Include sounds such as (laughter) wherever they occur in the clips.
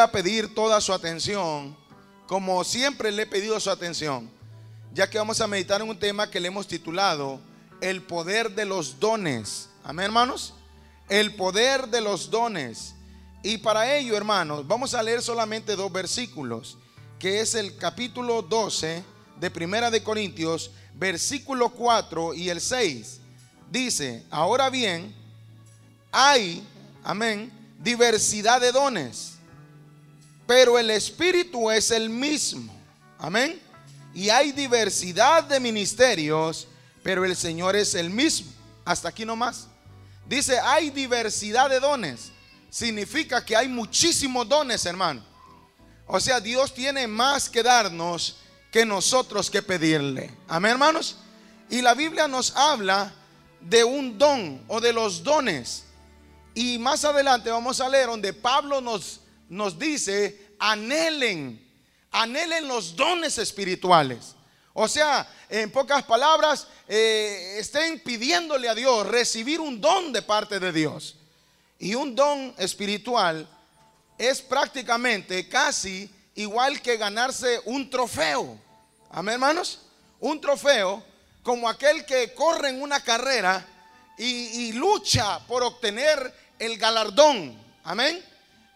a pedir toda su atención, como siempre le he pedido su atención, ya que vamos a meditar en un tema que le hemos titulado El poder de los dones. Amén, hermanos. El poder de los dones. Y para ello, hermanos, vamos a leer solamente dos versículos, que es el capítulo 12 de Primera de Corintios, versículo 4 y el 6. Dice, ahora bien, hay, amén, diversidad de dones, pero el Espíritu es el mismo. Amén. Y hay diversidad de ministerios, pero el Señor es el mismo. Hasta aquí nomás. Dice, hay diversidad de dones. Significa que hay muchísimos dones, hermano. O sea, Dios tiene más que darnos que nosotros que pedirle. Amén, hermanos. Y la Biblia nos habla de un don o de los dones. Y más adelante vamos a leer donde Pablo nos, nos dice, anhelen, anhelen los dones espirituales. O sea, en pocas palabras, eh, estén pidiéndole a Dios recibir un don de parte de Dios. Y un don espiritual es prácticamente casi igual que ganarse un trofeo. Amén, hermanos. Un trofeo como aquel que corre en una carrera y, lucha por obtener el galardón. Amén.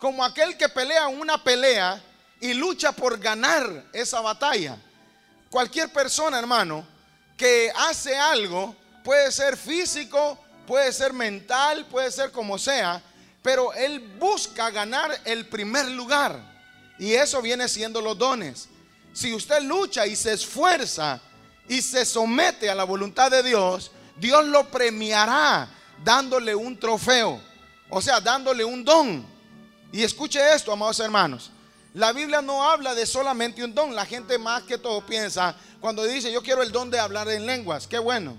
Como aquel que pelea una pelea y lucha por ganar esa batalla. Cualquier persona, hermano, que hace algo, puede ser físico, puede ser mental, puede ser como sea, pero él busca ganar el primer lugar. Y eso viene siendo los dones. Si usted lucha y se esfuerza y se somete a la voluntad de Dios, Dios lo premiará dándole un trofeo, o sea, dándole un don. Y escuche esto, amados hermanos. La Biblia no habla de solamente un don. La gente más que todo piensa cuando dice yo quiero el don de hablar en lenguas, qué bueno.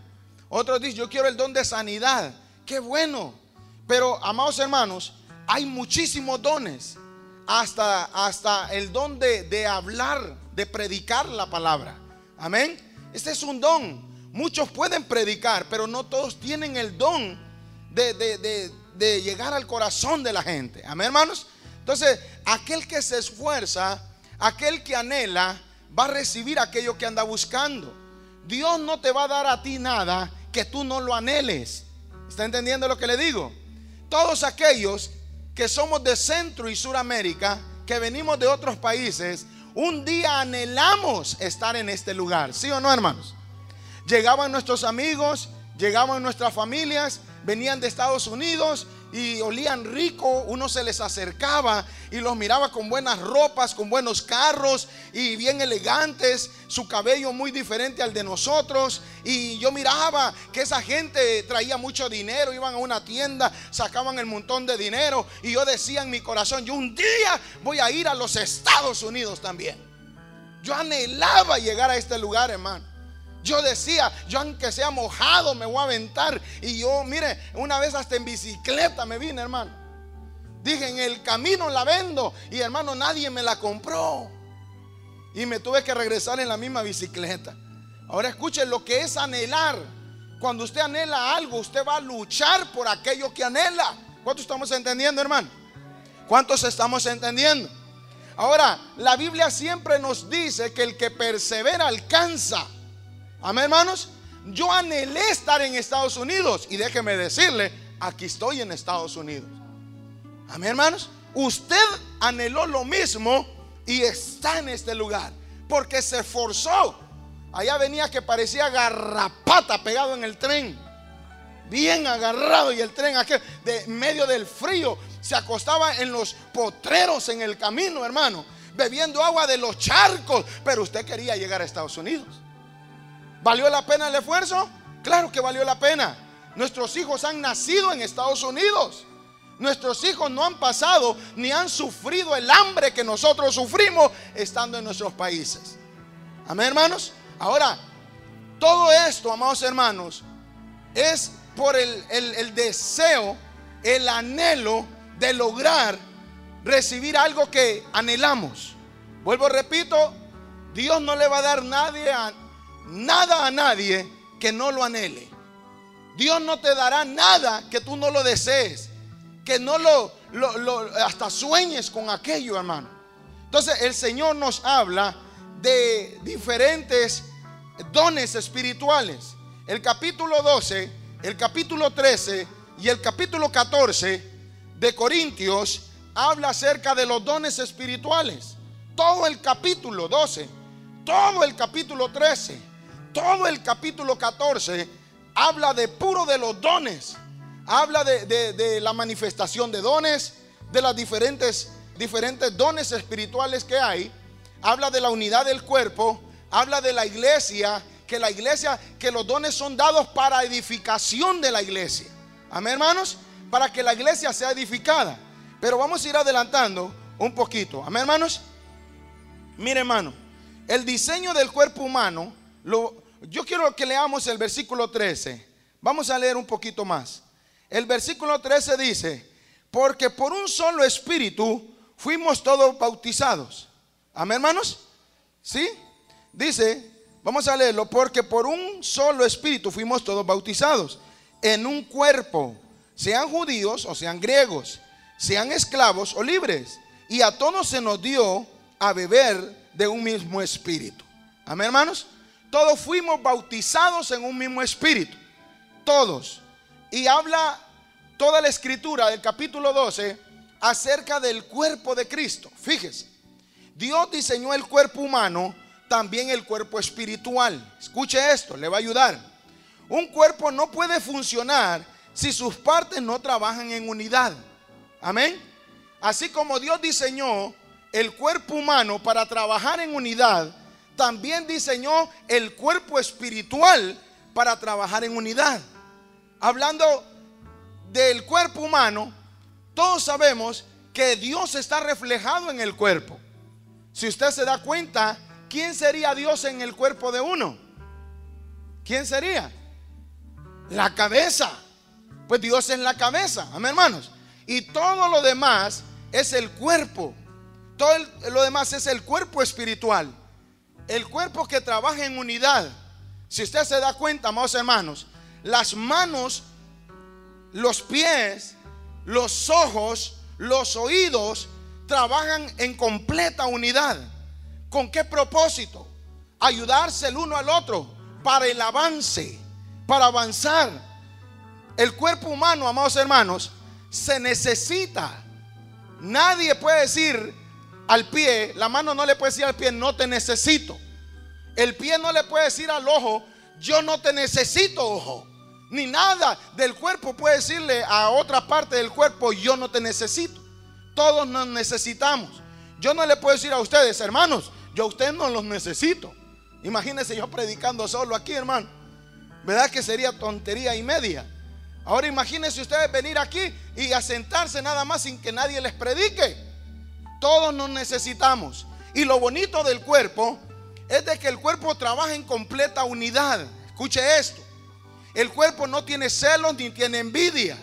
Otros dicen yo quiero el don de sanidad, qué bueno. Pero, amados hermanos, hay muchísimos dones. Hasta, hasta el don de, de hablar, de predicar la palabra. Amén. Este es un don. Muchos pueden predicar, pero no todos tienen el don de, llegar al corazón de la gente. Amén, hermanos. Entonces, aquel que se esfuerza, aquel que anhela, va a recibir aquello que anda buscando. Dios no te va a dar a ti nada que tú no lo anheles. ¿Está entendiendo lo que le digo? Todos aquellos que somos de Centro y Suramérica, que venimos de otros países, un día anhelamos estar en este lugar, ¿sí o no, hermanos? Llegaban nuestros amigos, llegaban nuestras familias, venían de Estados Unidos y olían rico, uno se les acercaba y los miraba con buenas ropas, con buenos carros y bien elegantes, su cabello muy diferente al de nosotros. Y yo miraba que esa gente traía mucho dinero, iban a una tienda, sacaban el montón de dinero y yo decía en mi corazón, yo un día voy a ir a los Estados Unidos también. Yo anhelaba llegar a este lugar, hermano. Yo decía, yo aunque sea mojado me voy a aventar. Y yo, mire, una vez hasta en bicicleta me vine, hermano. Dije, en el camino la vendo. Y hermano, nadie me la compró. Y me tuve que regresar en la misma bicicleta. Ahora escuchen lo que es anhelar. Cuando usted anhela algo, usted va a luchar por aquello que anhela. ¿Cuántos estamos entendiendo, hermano? ¿Cuántos estamos entendiendo? Ahora, la Biblia siempre nos dice que el que persevera alcanza. Amén, hermanos. Yo anhelé estar en Estados Unidos y déjeme decirle, aquí estoy en Estados Unidos. Amén, hermanos. Usted anheló lo mismo y está en este lugar porque se esforzó. Allá venía que parecía garrapata pegado en el tren. Bien agarrado y el tren aquel de medio del frío se acostaba en los potreros en el camino, hermano, bebiendo agua de los charcos, pero usted quería llegar a Estados Unidos. ¿Valió la pena el esfuerzo? Claro que valió la pena. Nuestros hijos han nacido en Estados Unidos. Nuestros hijos no han pasado ni han sufrido el hambre que nosotros sufrimos estando en nuestros países. Amén, hermanos. Ahora, todo esto, amados hermanos, es por el, el deseo, el anhelo de lograr recibir algo que anhelamos. Vuelvo, repito, Dios no le va a dar nadie a, nada a nadie que no lo anhele. Dios no te dará nada que tú no lo desees, que no lo, hasta sueñes con aquello, hermano. Entonces el Señor nos habla de diferentes dones espirituales. El capítulo 12, el capítulo 13 y el capítulo 14 de Corintios habla acerca de los dones espirituales. Todo el capítulo 12, todo el capítulo 13, todo el capítulo 14 habla de puro de los dones. Habla de, la manifestación de dones, de las diferentes, diferentes dones espirituales que hay. Habla de la unidad del cuerpo. Habla de la iglesia, que la iglesia, que los dones son dados para edificación de la iglesia. Amén, hermanos. Para que la iglesia sea edificada. Pero vamos a ir adelantando un poquito. Amén, hermanos. Mire, hermano. El diseño del cuerpo humano, yo quiero que leamos el versículo 13. Vamos a leer un poquito más. El versículo 13 dice, porque por un solo espíritu fuimos todos bautizados. Amén, hermanos. ¿Sí? Dice, vamos a leerlo, porque por un solo espíritu fuimos todos bautizados en un cuerpo, sean judíos o sean griegos, sean esclavos o libres. Y a todos se nos dio a beber de un mismo espíritu. Amén, hermanos. Todos fuimos bautizados en un mismo espíritu. Todos. Y habla toda la escritura del capítulo 12 acerca del cuerpo de Cristo. Fíjese. Dios diseñó el cuerpo humano, también el cuerpo espiritual. Escuche esto, le va a ayudar. Un cuerpo no puede funcionar si sus partes no trabajan en unidad. Amén. Así como Dios diseñó el cuerpo humano para trabajar en unidad, también diseñó el cuerpo espiritual para trabajar en unidad. Hablando del cuerpo humano, todos sabemos que Dios está reflejado en el cuerpo. Si usted se da cuenta, ¿quién sería Dios en el cuerpo de uno? ¿Quién sería? La cabeza. Pues Dios es la cabeza, amén hermanos. Y todo lo demás es el cuerpo. Todo lo demás es el cuerpo espiritual. El cuerpo que trabaja en unidad. Si usted se da cuenta, amados hermanos, las manos, los pies, los ojos, los oídos trabajan en completa unidad. ¿Con qué propósito? Ayudarse el uno al otro para el avance, para avanzar. El cuerpo humano, amados hermanos, se necesita. Nadie puede decir al pie, la mano no le puede decir al pie, no te necesito. El pie no le puede decir al ojo, yo no te necesito, ojo. Ni nada del cuerpo puede decirle a otra parte del cuerpo, yo no te necesito. Todos nos necesitamos. Yo no le puedo decir a ustedes, hermanos, yo a ustedes no los necesito. Imagínense yo predicando solo aquí, hermano. ¿Verdad que sería tontería y media? Ahora imagínense ustedes venir aquí y asentarse nada más sin que nadie les predique. Todos nos necesitamos. Y lo bonito del cuerpo es de que el cuerpo trabaja en completa unidad. Escuche esto. El cuerpo no tiene celos ni tiene envidia.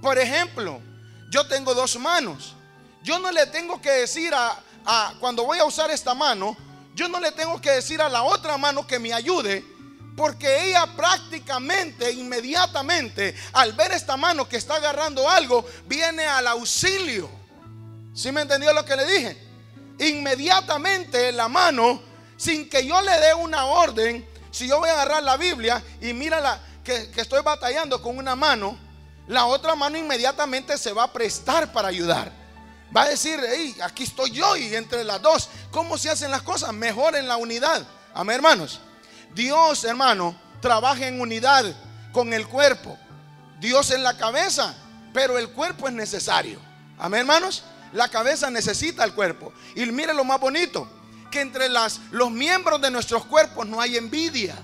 Por ejemplo, yo tengo dos manos. Yo no le tengo que decir a, a, cuando voy a usar esta mano, yo no le tengo que decir a la otra mano que me ayude porque ella prácticamente, inmediatamente, al ver esta mano que está agarrando algo, viene al auxilio. ¿Sí me entendió lo que le dije? Inmediatamente la mano, sin que yo le dé una orden, si yo voy a agarrar la Biblia y mira la, que, que estoy batallando con una mano, la otra mano inmediatamente se va a prestar para ayudar. Va a decir, hey, aquí estoy yo y entre las dos, ¿cómo se hacen las cosas? Mejor en la unidad. Amén, hermanos. Dios, hermano, trabaja en unidad con el cuerpo. Dios es la cabeza, pero el cuerpo es necesario. Amén, hermanos. La cabeza necesita el cuerpo. Y mire lo más bonito, que entre las, los miembros de nuestros cuerpos no hay envidia.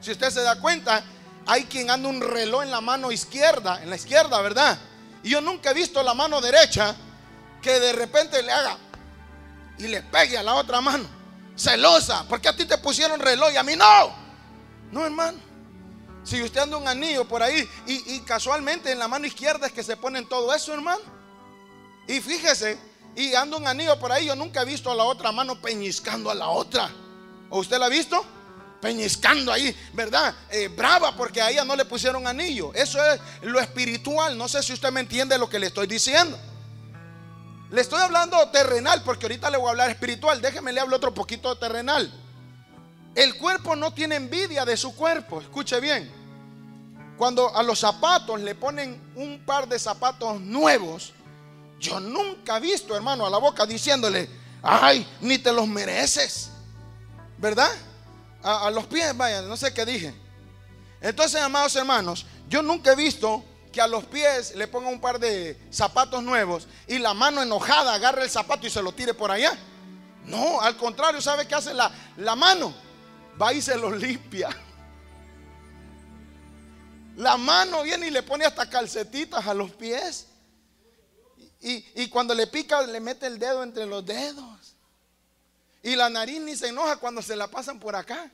Si usted se da cuenta, hay quien anda un reloj en la mano izquierda, en la izquierda, ¿verdad? Y yo nunca he visto la mano derecha que de repente le haga y le pegue a la otra mano celosa, porque a ti te pusieron reloj y a mí no. No, hermano. Si usted anda un anillo por ahí y, casualmente en la mano izquierda es que se ponen todo eso, hermano. Y fíjese, y anda un anillo por ahí, yo nunca he visto a la otra mano peñiscando a la otra. ¿O usted la ha visto? Peñiscando ahí, ¿verdad? Eh, brava porque a ella no le pusieron anillo. Eso es lo espiritual. No sé si usted me entiende lo que le estoy diciendo. Le estoy hablando terrenal porque ahorita le voy a hablar espiritual. Déjeme le hablo otro poquito terrenal. El cuerpo no tiene envidia de su cuerpo. Escuche bien. Cuando a los zapatos le ponen un par de zapatos nuevos, yo nunca he visto, hermano, a la boca diciéndole, ay, ni te los mereces. ¿Verdad? A, los pies, vaya, no sé qué dije. Entonces, amados hermanos, yo nunca he visto que a los pies le ponga un par de zapatos nuevos y la mano enojada agarre el zapato y se lo tire por allá. No, al contrario, ¿sabe qué hace la, la mano? Va y se lo limpia. La mano viene y le pone hasta calcetitas a los pies. Y, cuando le pica, le mete el dedo entre los dedos. Y la nariz ni se enoja cuando se la pasan por acá.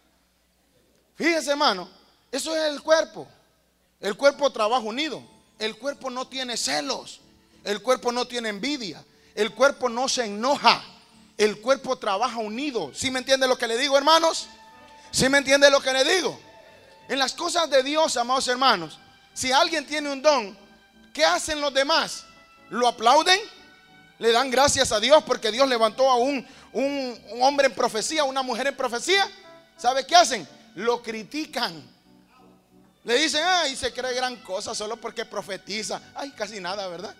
Fíjese, hermano, eso es el cuerpo. El cuerpo trabaja unido. El cuerpo no tiene celos. El cuerpo no tiene envidia. El cuerpo no se enoja. El cuerpo trabaja unido. ¿Sí me entiende lo que le digo, hermanos? ¿Sí me entiende lo que le digo? En las cosas de Dios, amados hermanos, si alguien tiene un don, ¿qué hacen los demás? ¿Lo aplauden? ¿Le dan gracias a Dios porque Dios levantó a un, un, hombre en profecía, una mujer en profecía? ¿Sabe qué hacen? Lo critican. Le dicen, ay, se cree gran cosa solo porque profetiza. Ay, casi nada, ¿verdad?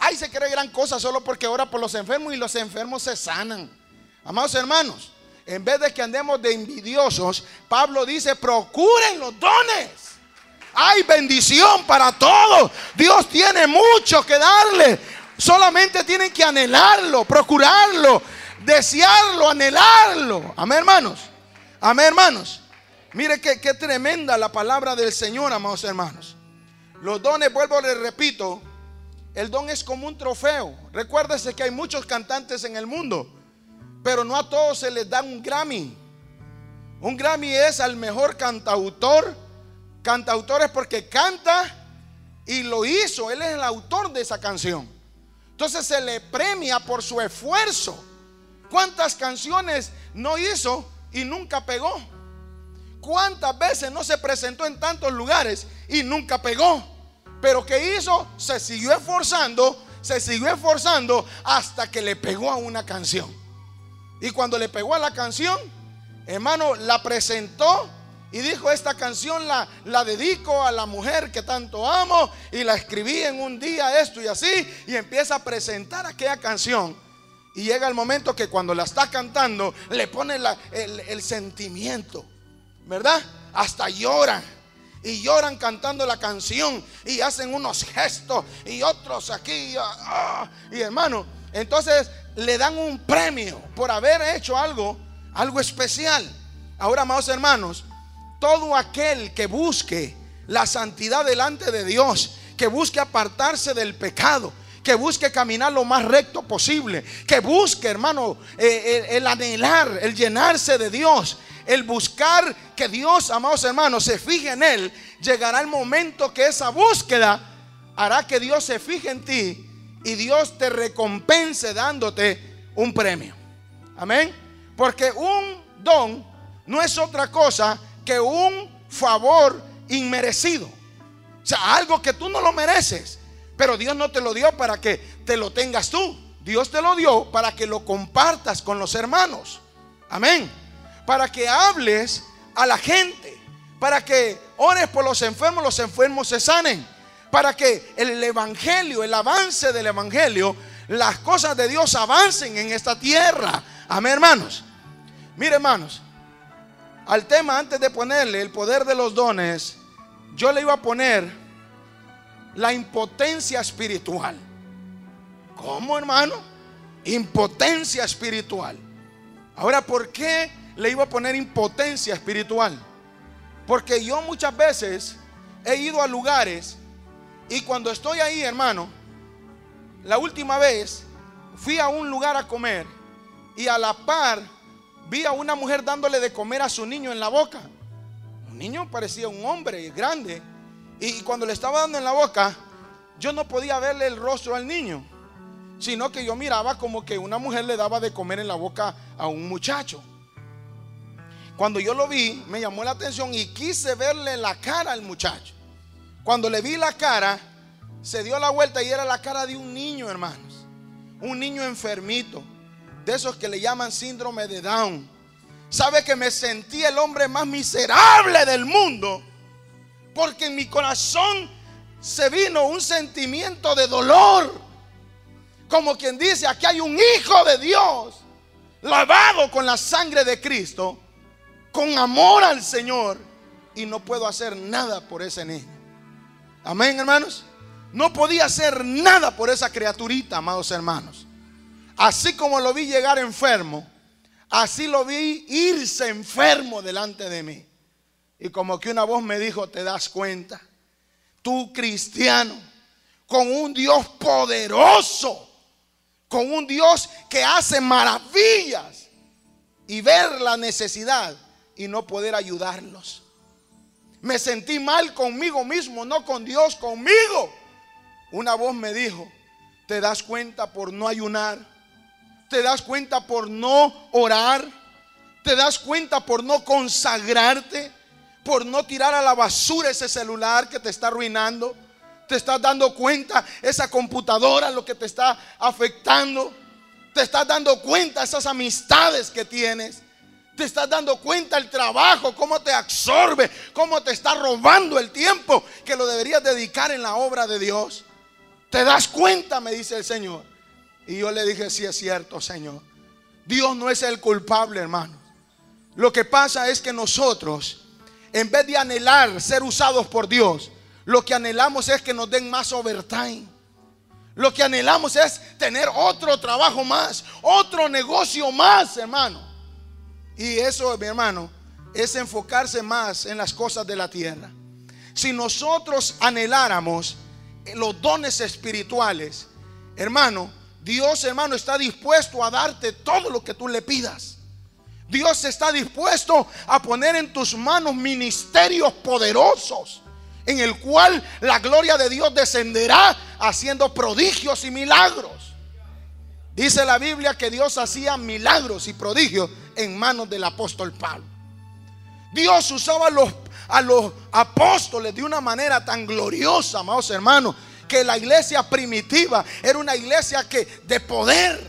Ay, se cree gran cosa solo porque ora por los enfermos y los enfermos se sanan. Amados hermanos, en vez de que andemos de envidiosos, Pablo dice, procuren los dones. Hay bendición para todos. Dios tiene mucho que darle. Solamente tienen que anhelarlo, procurarlo, desearlo, anhelarlo. Amén, hermanos. Amén, hermanos. Mire qué, qué tremenda la palabra del Señor, amados hermanos. Los dones, vuelvo, les repito, el don es como un trofeo. Recuérdese que hay muchos cantantes en el mundo, pero no a todos se les da un Grammy. Un Grammy es al mejor cantautor. Cantautor es porque canta y lo hizo. Él es el autor de esa canción. Entonces se le premia por su esfuerzo. ¿Cuántas canciones no hizo y nunca pegó? ¿Cuántas veces no se presentó en tantos lugares y nunca pegó? Pero ¿qué hizo? Se siguió esforzando, se siguió esforzando hasta que le pegó a una canción. Y cuando le pegó a la canción, hermano, la presentó y dijo, esta canción la, la dedico a la mujer que tanto amo y la escribí en un día esto y así. Y empieza a presentar aquella canción. Y llega el momento que cuando la está cantando, le pone la, el, sentimiento. ¿verdad? Hasta lloran. Y lloran cantando la canción y hacen unos gestos y otros aquí. Ah, y hermano, entonces le dan un premio por haber hecho algo, algo especial. Ahora, amados hermanos, todo aquel que busque la santidad delante de Dios, que busque apartarse del pecado, que busque caminar lo más recto posible, que busque, hermano, eh, el, el anhelar, el llenarse de Dios, el buscar que Dios, amados hermanos, se fije en él, llegará el momento que esa búsqueda hará que Dios se fije en ti y Dios te recompense dándote un premio. Amén. Porque un don no es otra cosa que un favor inmerecido. O sea, algo que tú no lo mereces, pero Dios no te lo dio para que te lo tengas tú. Dios te lo dio para que lo compartas con los hermanos. Amén para que hables a la gente, para que ores por los enfermos, los enfermos se sanen, para que el evangelio, el avance del evangelio, las cosas de Dios avancen en esta tierra. Amén, hermanos. Mire, hermanos, al tema antes de ponerle el poder de los dones, yo le iba a poner la impotencia espiritual. ¿Cómo, hermano? Impotencia espiritual. Ahora, ¿por qué le iba a poner impotencia espiritual. Porque yo muchas veces he ido a lugares y cuando estoy ahí, hermano, la última vez fui a un lugar a comer y a la par vi a una mujer dándole de comer a su niño en la boca. Un niño parecía un hombre grande y cuando le estaba dando en la boca, yo no podía verle el rostro al niño, sino que yo miraba como que una mujer le daba de comer en la boca a un muchacho. Cuando yo lo vi, me llamó la atención y quise verle la cara al muchacho. Cuando le vi la cara, se dio la vuelta y era la cara de un niño, hermanos. un niño enfermito, de esos que le llaman síndrome de Down. Sabe que me sentí el hombre más miserable del mundo, porque en mi corazón se vino un sentimiento de dolor. Como quien dice, aquí hay un hijo de Dios, lavado con la sangre de Cristo, con amor al Señor, y no puedo hacer nada por ese niño. Amén, hermanos. No podía hacer nada por esa criaturita, amados hermanos. Así como lo vi llegar enfermo, así lo vi irse enfermo delante de mí. Y como que una voz me dijo, ¿te das cuenta? Tú cristiano, con un Dios poderoso, con un Dios que hace maravillas y ver la necesidad y no poder ayudarlos. Me sentí mal conmigo mismo, no con Dios, conmigo. Una voz me dijo, ¿te das cuenta por no ayunar? ¿Te das cuenta por no orar? ¿Te das cuenta por no consagrarte? Por no tirar a la basura ese celular que te está arruinando. ¿Te estás dando cuenta esa computadora lo que te está afectando? ¿Te estás dando cuenta esas amistades que tienes? Te estás dando cuenta el trabajo, cómo te absorbe, cómo te está robando el tiempo que lo deberías dedicar en la obra de Dios. ¿Te das cuenta? Me dice el Señor. Y yo le dije, sí es cierto, Señor. Dios no es el culpable, hermano. Lo que pasa es que nosotros, en vez de anhelar ser usados por Dios, lo que anhelamos es que nos den más overtime. Lo que anhelamos es tener otro trabajo más, otro negocio más, hermano. Y eso, mi hermano, es enfocarse más en las cosas de la tierra. Si nosotros anheláramos los dones espirituales, hermano, Dios, hermano, está dispuesto a darte todo lo que tú le pidas. Dios está dispuesto a poner en tus manos ministerios poderosos en el cual la gloria de Dios descenderá haciendo prodigios y milagros. Dice la Biblia que Dios hacía milagros y prodigios en manos del apóstol Pablo. Dios usaba a los apóstoles de una manera tan gloriosa, amados hermanos, que la iglesia primitiva era una iglesia que de poder,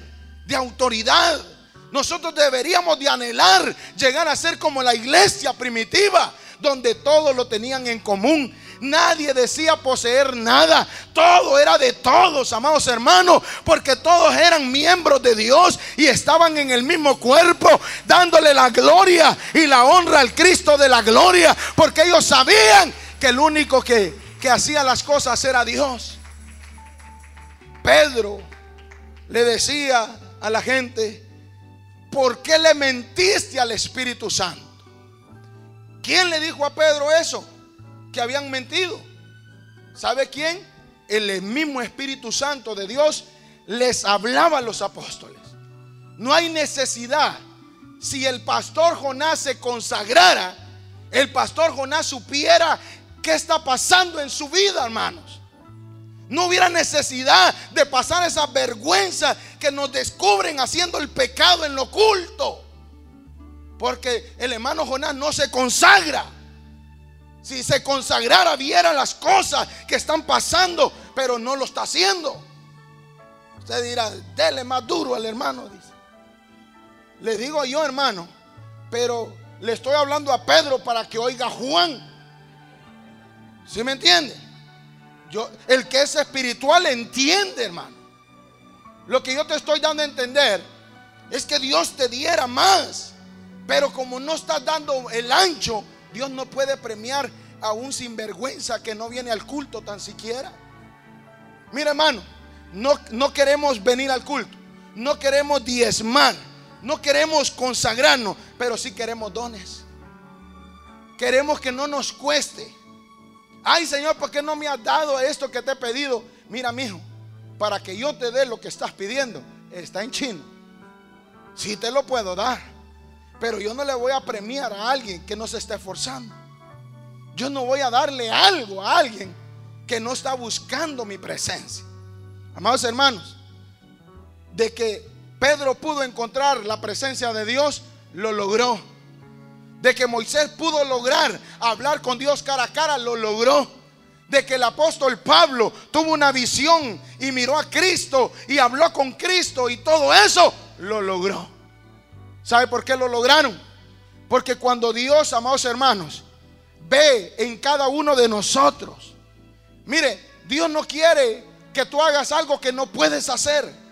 de autoridad. Nosotros deberíamos de anhelar llegar a ser como la iglesia primitiva, donde todos lo tenían en común Nadie decía poseer nada. Todo era de todos, amados hermanos, porque todos eran miembros de Dios y estaban en el mismo cuerpo, dándole la gloria y la honra al Cristo de la gloria, porque ellos sabían que el único que, que hacía las cosas era Dios. Pedro le decía a la gente, ¿por qué le mentiste al Espíritu Santo? ¿Quién le dijo a Pedro eso? que habían mentido. ¿Sabe quién? El mismo Espíritu Santo de Dios les hablaba a los apóstoles. No hay necesidad. Si el pastor Jonás se consagrara, el pastor Jonás supiera qué está pasando en su vida, hermanos. No hubiera necesidad de pasar esa vergüenza que nos descubren haciendo el pecado en lo oculto. Porque el hermano Jonás no se consagra. Si se consagrara, viera las cosas que están pasando, pero no lo está haciendo. Usted dirá, dele más duro al hermano, dice. Le digo yo, hermano, pero le estoy hablando a Pedro para que oiga a Juan. ¿Sí me entiende? Yo, el que es espiritual entiende, hermano. Lo que yo te estoy dando a entender es que Dios te diera más. Pero como no estás dando el ancho, Dios no puede premiar a un sinvergüenza que no viene al culto tan siquiera. Mira, hermano, no, no queremos venir al culto, no queremos diezmar, no queremos consagrarnos, pero sí queremos dones. Queremos que no nos cueste. Ay, Señor, ¿por qué no me has dado esto que te he pedido? Mira, mijo, para que yo te dé lo que estás pidiendo, está en chino. Sí te lo puedo dar. Pero yo no le voy a premiar a alguien que no se esté esforzando. Yo no voy a darle algo a alguien que no está buscando mi presencia. Amados hermanos, de que Pedro pudo encontrar la presencia de Dios, lo logró. De que Moisés pudo lograr hablar con Dios cara a cara, lo logró. de que el apóstol Pablo tuvo una visión y miró a Cristo y habló con Cristo y todo eso lo logró. ¿Sabe por qué lo lograron? Porque cuando Dios, amados hermanos, ve en cada uno de nosotros, mire, Dios no quiere que tú hagas algo que no puedes hacer.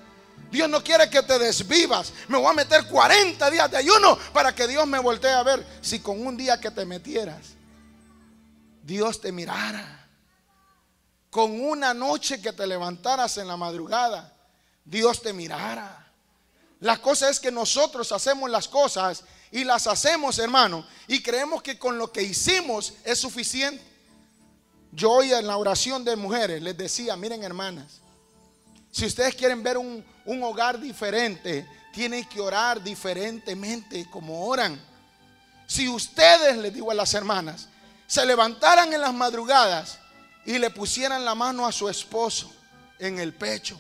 Dios no quiere que te desvivas. Me voy a meter 40 días de ayuno para que Dios me voltee a ver. Si con un día que te metieras, Dios te mirara. Con una noche que te levantaras en la madrugada, Dios te mirara. La cosa es que nosotros hacemos las cosas y las hacemos, hermano, y creemos que con lo que hicimos es suficiente. Yo hoy en la oración de mujeres les decía, miren hermanas, si ustedes quieren ver un, un hogar diferente, tienen que orar diferentemente como oran. Si ustedes, les digo a las hermanas, se levantaran en las madrugadas y le pusieran la mano a su esposo en el pecho,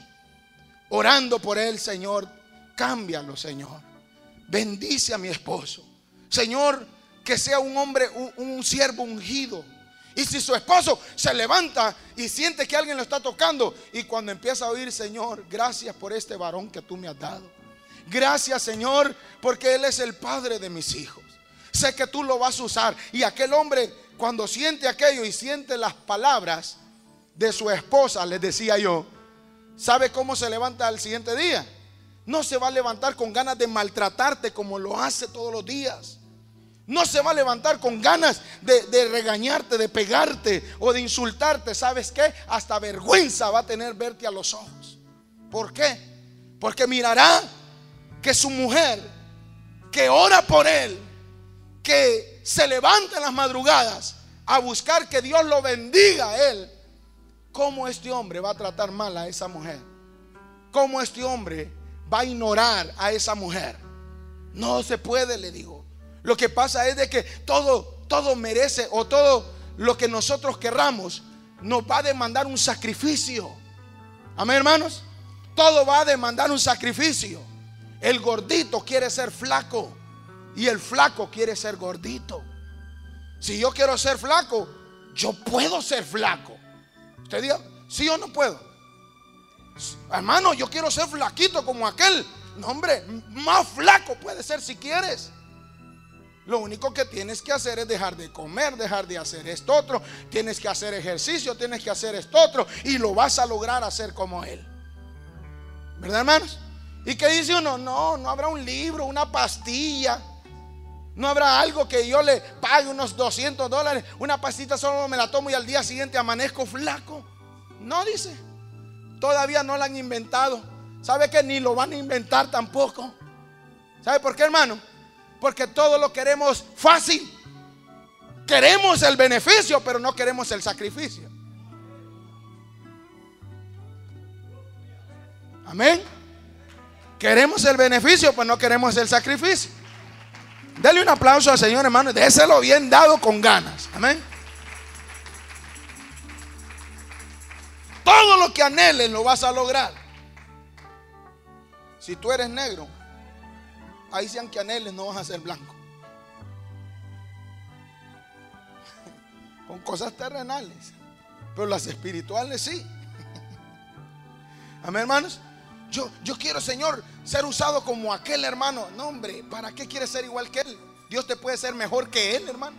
orando por él, Señor, cámbialo, Señor. Bendice a mi esposo. Señor, que sea un hombre, un, un siervo ungido y si su esposo se levanta y siente que alguien lo está tocando y cuando empieza a oír, Señor, gracias por este varón que tú me has dado. Gracias, Señor, porque Él es el padre de mis hijos. Sé que tú lo vas a usar. Y aquel hombre, cuando siente aquello y siente las palabras de su esposa, les decía yo, ¿sabe cómo se levanta al siguiente día? No se va a levantar con ganas de maltratarte como lo hace todos los días. No se va a levantar con ganas de, regañarte, de pegarte o de insultarte. ¿Sabes qué? Hasta vergüenza va a tener verte a los ojos. ¿Por qué? Porque mirará que su mujer, que ora por él, que se levanta en las madrugadas a buscar que Dios lo bendiga a él, ¿cómo este hombre va a tratar mal a esa mujer? ¿Cómo este hombre va a ignorar a esa mujer? No se puede, le digo. Lo que pasa es de que todo, todo merece o todo lo que nosotros querramos nos va a demandar un sacrificio. Amén, hermanos. Todo va a demandar un sacrificio. El gordito quiere ser flaco y el flaco quiere ser gordito. Si yo quiero ser flaco, yo puedo ser flaco. Usted diga, sí o no puedo. Hermano, yo quiero ser flaquito como aquel. No, hombre, más flaco puede ser si quieres. Lo único que tienes que hacer es dejar de comer, dejar de hacer esto otro. Tienes que hacer ejercicio, tienes que hacer esto otro. Y lo vas a lograr hacer como Él. ¿Verdad, hermanos? ¿Y qué dice uno? No, no habrá un libro, una pastilla. No habrá algo que yo le pague unos 200 dólares. Una pastita solo me la tomo y al día siguiente amanezco flaco. No dice. Todavía no la han inventado. ¿Sabe que ni lo van a inventar tampoco? ¿Sabe por qué, hermano? Porque todo lo queremos fácil. Queremos el beneficio, pero no queremos el sacrificio. Amén. Queremos el beneficio, pero no queremos el sacrificio. Dele un aplauso al Señor, hermano. Déselo bien dado con ganas. Amén. Todo lo que anhelen lo vas a lograr. Si tú eres negro, ahí sean que anheles, no vas a ser blanco. (laughs) Con cosas terrenales, pero las espirituales sí. (laughs) Amén, hermanos. Yo, yo quiero, Señor, ser usado como aquel hermano. No, hombre, ¿para qué quieres ser igual que él? Dios te puede ser mejor que él, hermano.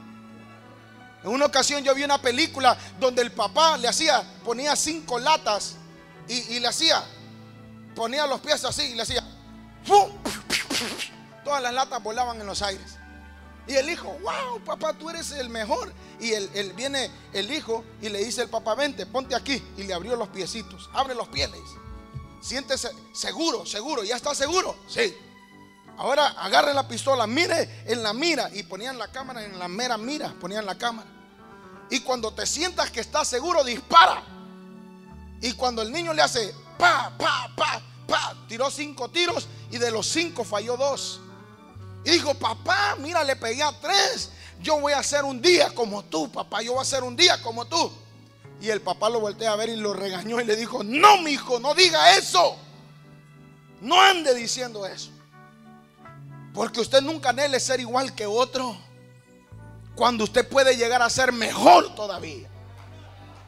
En una ocasión yo vi una película donde el papá le hacía, ponía cinco latas y, le hacía, ponía los pies así y le hacía, ¡fum! Todas las latas volaban en los aires. Y el hijo, wow, papá, tú eres el mejor. Y él, viene el hijo y le dice el papá, vente, ponte aquí. Y le abrió los piecitos. Abre los pies, Siéntese seguro, seguro. ¿Ya está seguro? Sí. Ahora agarre la pistola, mire en la mira. Y ponían la cámara en la mera mira. Ponían la cámara. Y cuando te sientas que estás seguro, dispara. Y cuando el niño le hace pa, pa, pa, pa, tiró cinco tiros y de los cinco falló dos. Y dijo, papá, mira, le pegué a tres. Yo voy a hacer un día como tú, papá. Yo voy a hacer un día como tú. Y el papá lo voltea a ver y lo regañó y le dijo, no, mi hijo, no diga eso. No ande diciendo eso. Porque usted nunca anhele ser igual que otro. Cuando usted puede llegar a ser mejor todavía.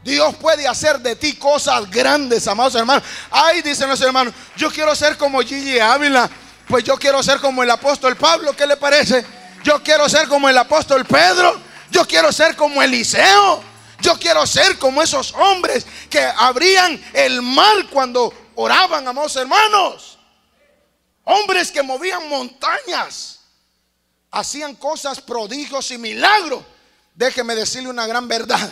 Dios puede hacer de ti cosas grandes, amados hermanos. Ay, dicen los hermanos, yo quiero ser como Gigi Ávila. Pues yo quiero ser como el apóstol Pablo, ¿qué le parece? Yo quiero ser como el apóstol Pedro. Yo quiero ser como Eliseo. Yo quiero ser como esos hombres que abrían el mar cuando oraban, amados hermanos. Hombres que movían montañas. Hacían cosas, prodigios y milagros. Déjeme decirle una gran verdad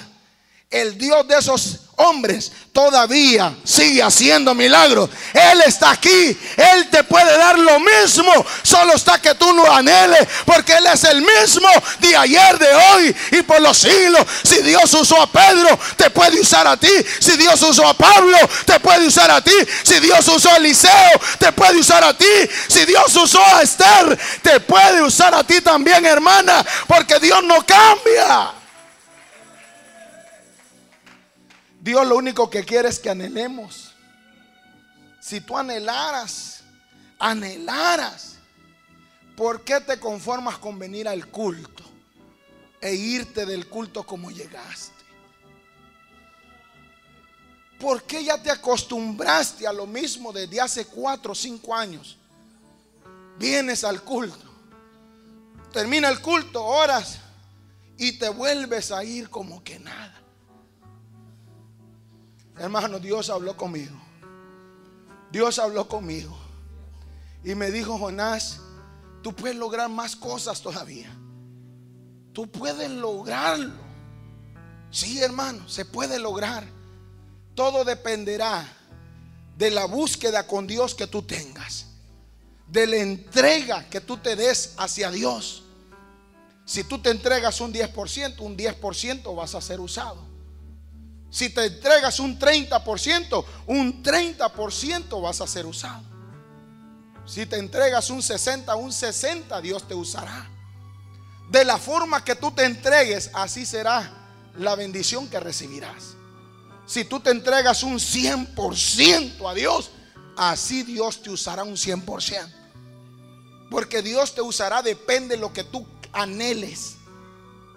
el Dios de esos hombres todavía sigue haciendo milagros. Él está aquí. Él te puede dar lo mismo. Solo está que tú no anheles. Porque Él es el mismo de ayer, de hoy y por los siglos. Si Dios usó a Pedro, te puede usar a ti. Si Dios usó a Pablo, te puede usar a ti. Si Dios usó a Eliseo, te puede usar a ti. Si Dios usó a Esther, te puede usar a ti también, hermana. Porque Dios no cambia. Dios lo único que quiere es que anhelemos. Si tú anhelaras, anhelaras, ¿por qué te conformas con venir al culto e irte del culto como llegaste? ¿Por qué ya te acostumbraste a lo mismo desde hace cuatro o cinco años? Vienes al culto, termina el culto, horas y te vuelves a ir como que nada. Hermano, Dios habló conmigo. Dios habló conmigo. Y me dijo, Jonás, tú puedes lograr más cosas todavía. Tú puedes lograrlo. Sí, hermano, se puede lograr. Todo dependerá de la búsqueda con Dios que tú tengas. De la entrega que tú te des hacia Dios. Si tú te entregas un 10%, un 10% vas a ser usado. Si te entregas un 30%, un 30% vas a ser usado. Si te entregas un 60, un 60, Dios te usará. De la forma que tú te entregues, así será la bendición que recibirás. Si tú te entregas un 100% a Dios, así Dios te usará un 100%. Porque Dios te usará depende de lo que tú anheles.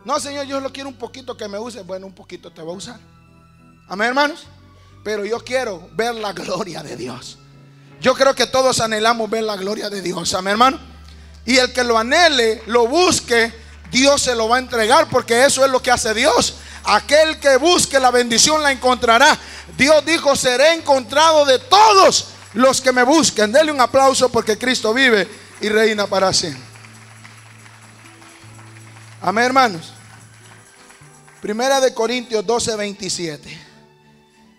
No, Señor, yo lo quiero un poquito que me use. Bueno, un poquito te va a usar. Amén, hermanos. Pero yo quiero ver la gloria de Dios. Yo creo que todos anhelamos ver la gloria de Dios. Amén, hermano. Y el que lo anhele, lo busque, Dios se lo va a entregar porque eso es lo que hace Dios. Aquel que busque la bendición la encontrará. Dios dijo, seré encontrado de todos los que me busquen. Denle un aplauso porque Cristo vive y reina para siempre. Amén, hermanos. Primera de Corintios 12, 27.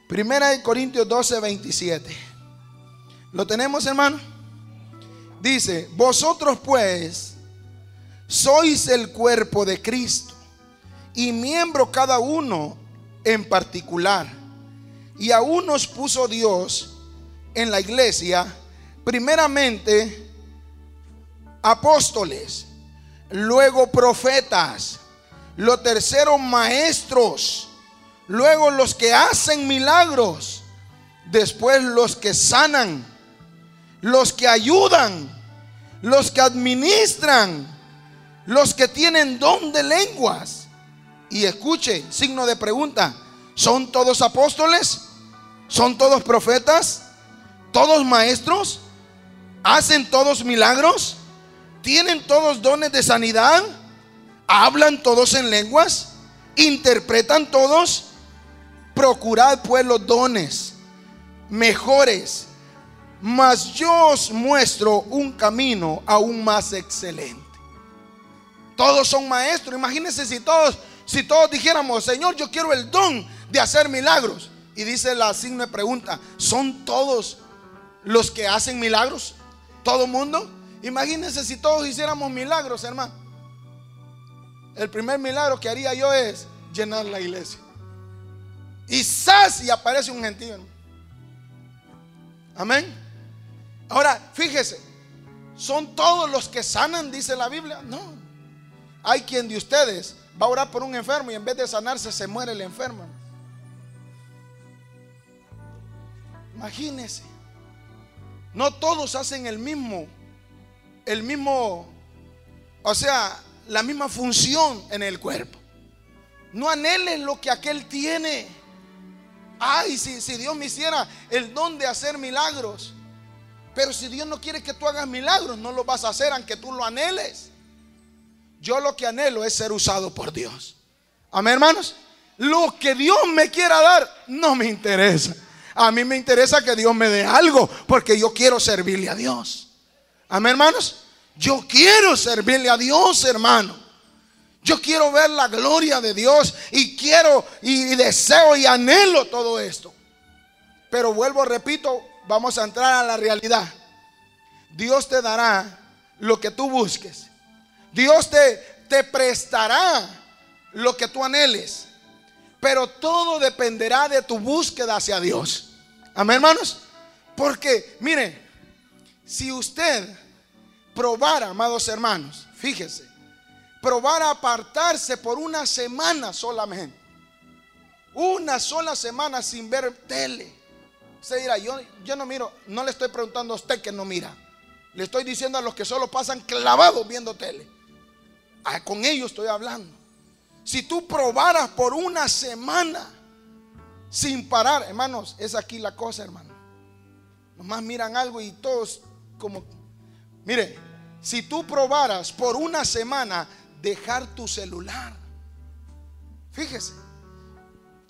Primera de Corintios 12, 27. ¿Lo tenemos, hermano? Dice, vosotros pues sois el cuerpo de Cristo y miembro cada uno en particular. Y aún nos puso Dios en la iglesia, primeramente apóstoles, luego profetas, lo tercero maestros luego los que hacen milagros, después los que sanan, los que ayudan, los que administran, los que tienen don de lenguas. Y escuche, signo de pregunta, ¿son todos apóstoles? ¿Son todos profetas? ¿Todos maestros? ¿Hacen todos milagros? ¿Tienen todos dones de sanidad? ¿Hablan todos en lenguas? ¿Interpretan todos? Procurad pues los dones mejores, mas yo os muestro un camino aún más excelente. Todos son maestros. Imagínense si todos, si todos dijéramos, Señor, yo quiero el don de hacer milagros. Y dice la signo pregunta, ¿son todos los que hacen milagros? ¿Todo mundo? Imagínense si todos hiciéramos milagros, hermano. El primer milagro que haría yo es llenar la iglesia. Y ¡zas! Y aparece un gentío. Amén. Ahora, fíjese, ¿son todos los que sanan, dice la Biblia? No. Hay quien de ustedes va a orar por un enfermo y en vez de sanarse se muere el enfermo. Imagínese. No todos hacen el mismo, el mismo, o sea, la misma función en el cuerpo. No anhelen lo que aquel tiene. Ay, si, Dios me hiciera el don de hacer milagros. Pero si Dios no quiere que tú hagas milagros, no lo vas a hacer aunque tú lo anheles. Yo lo que anhelo es ser usado por Dios. Amén, hermanos. Lo que Dios me quiera dar no me interesa. A mí me interesa que Dios me dé algo porque yo quiero servirle a Dios. Amén, hermanos. Yo quiero servirle a Dios, hermano. Yo quiero ver la gloria de Dios y quiero y, deseo y anhelo todo esto. Pero vuelvo, repito, vamos a entrar a la realidad. Dios te dará lo que tú busques. Dios te, te prestará lo que tú anheles. Pero todo dependerá de tu búsqueda hacia Dios. Amén, hermanos. Porque, mire, si usted probara, amados hermanos, fíjese, probara apartarse por una semana solamente. Una sola semana sin ver tele. Usted dirá, yo, yo no miro, no le estoy preguntando a usted que no mira. Le estoy diciendo a los que solo pasan clavados viendo tele. Ah, con ellos estoy hablando. Si tú probaras por una semana sin parar, hermanos, es aquí la cosa, hermano. Nomás miran algo y todos como, mire, si tú probaras por una semana dejar tu celular, fíjese,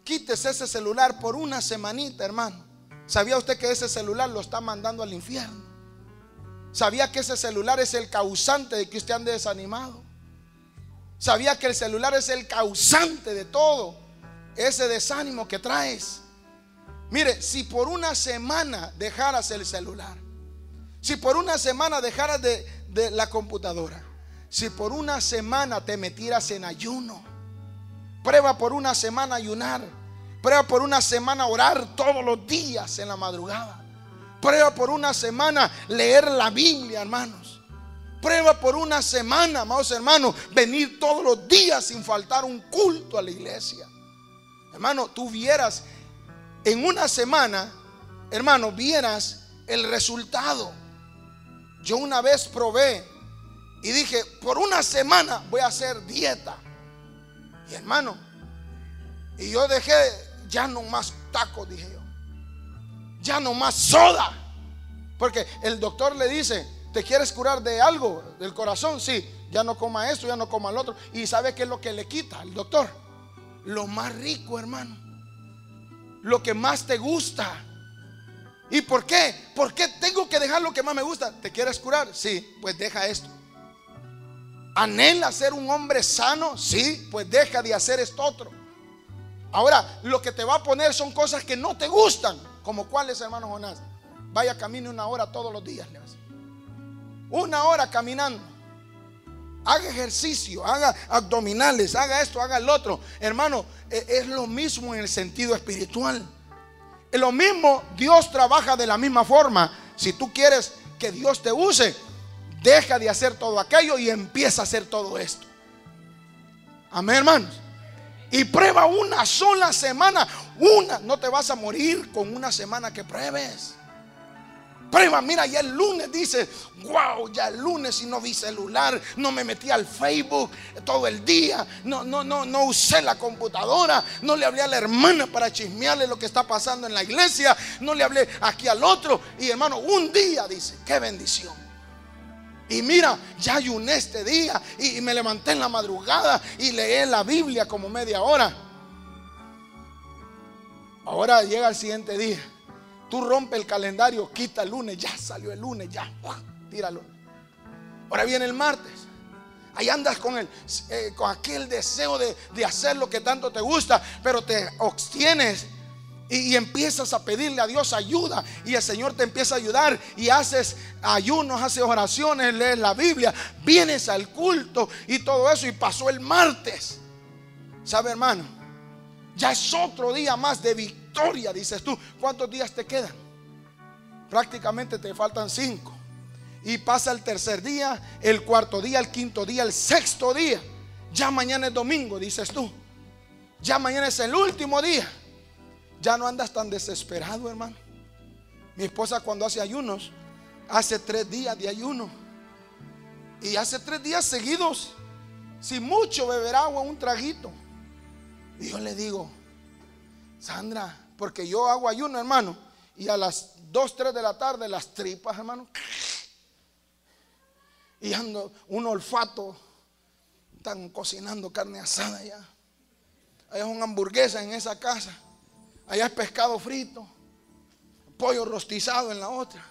quítese ese celular por una semanita, hermano. ¿Sabía usted que ese celular lo está mandando al infierno? ¿Sabía que ese celular es el causante de que usted ande desanimado? Sabía que el celular es el causante de todo ese desánimo que traes. Mire, si por una semana dejaras el celular, si por una semana dejaras de, de la computadora, si por una semana te metieras en ayuno, prueba por una semana ayunar, prueba por una semana orar todos los días en la madrugada, prueba por una semana leer la Biblia, hermanos. Prueba por una semana, amados hermanos, venir todos los días sin faltar un culto a la iglesia. Hermano, tú vieras en una semana, hermano, vieras el resultado. Yo una vez probé y dije, por una semana voy a hacer dieta. Y hermano, y yo dejé ya no más tacos, dije yo. Ya no más soda. Porque el doctor le dice, ¿Te quieres curar de algo del corazón? Sí, ya no coma esto, ya no coma el otro. ¿Y sabe qué es lo que le quita el doctor? Lo más rico, hermano. Lo que más te gusta. ¿Y por qué? ¿Por qué tengo que dejar lo que más me gusta? ¿Te quieres curar? Sí, pues deja esto. ¿Anhela ser un hombre sano? Sí, pues deja de hacer esto otro. Ahora, lo que te va a poner son cosas que no te gustan. ¿Como cuáles, hermano Jonás? Vaya, camine una hora todos los días. Una hora caminando. Haga ejercicio, haga abdominales, haga esto, haga el otro. Hermano, e, es lo mismo en el sentido espiritual. Es lo mismo, Dios trabaja de la misma forma. Si tú quieres que Dios te use, deja de hacer todo aquello y empieza a hacer todo esto. Amén, hermanos. Y prueba una sola semana. Una, no te vas a morir con una semana que pruebes. Prueba, mira, ya el lunes dice, wow, ya el lunes y no vi celular, no me metí al Facebook todo el día, no, no, no, no usé la computadora, no le hablé a la hermana para chismearle lo que está pasando en la iglesia, no le hablé aquí al otro. Y hermano, un día dice, qué bendición. Y mira, ya ayuné este día y me levanté en la madrugada y leí la Biblia como media hora. Ahora llega el siguiente día. Tú rompe el calendario, quita el lunes, ya salió el lunes, ya, tíralo. Ahora viene el martes. Ahí andas con, el, eh, con aquel deseo de, hacer lo que tanto te gusta, pero te obtienes y, empiezas a pedirle a Dios ayuda y el Señor te empieza a ayudar y haces ayunos, haces oraciones, lees la Biblia, vienes al culto y todo eso y pasó el martes. ¿Sabe hermano? Ya es otro día más de victoria dices tú. ¿Cuántos días te quedan? Prácticamente te faltan cinco. Y pasa el tercer día, el cuarto día, el quinto día, el sexto día. Ya mañana es domingo, dices tú. Ya mañana es el último día. Ya no andas tan desesperado, hermano. Mi esposa cuando hace ayunos, hace tres días de ayuno. Y hace tres días seguidos, sin mucho beber agua, un traguito. Y yo le digo, Sandra, Porque yo hago ayuno, hermano. Y a las 2, 3 de la tarde las tripas, hermano. Y ando un olfato. Están cocinando carne asada ya. Hay una hamburguesa en esa casa. Allá es pescado frito. Pollo rostizado en la otra.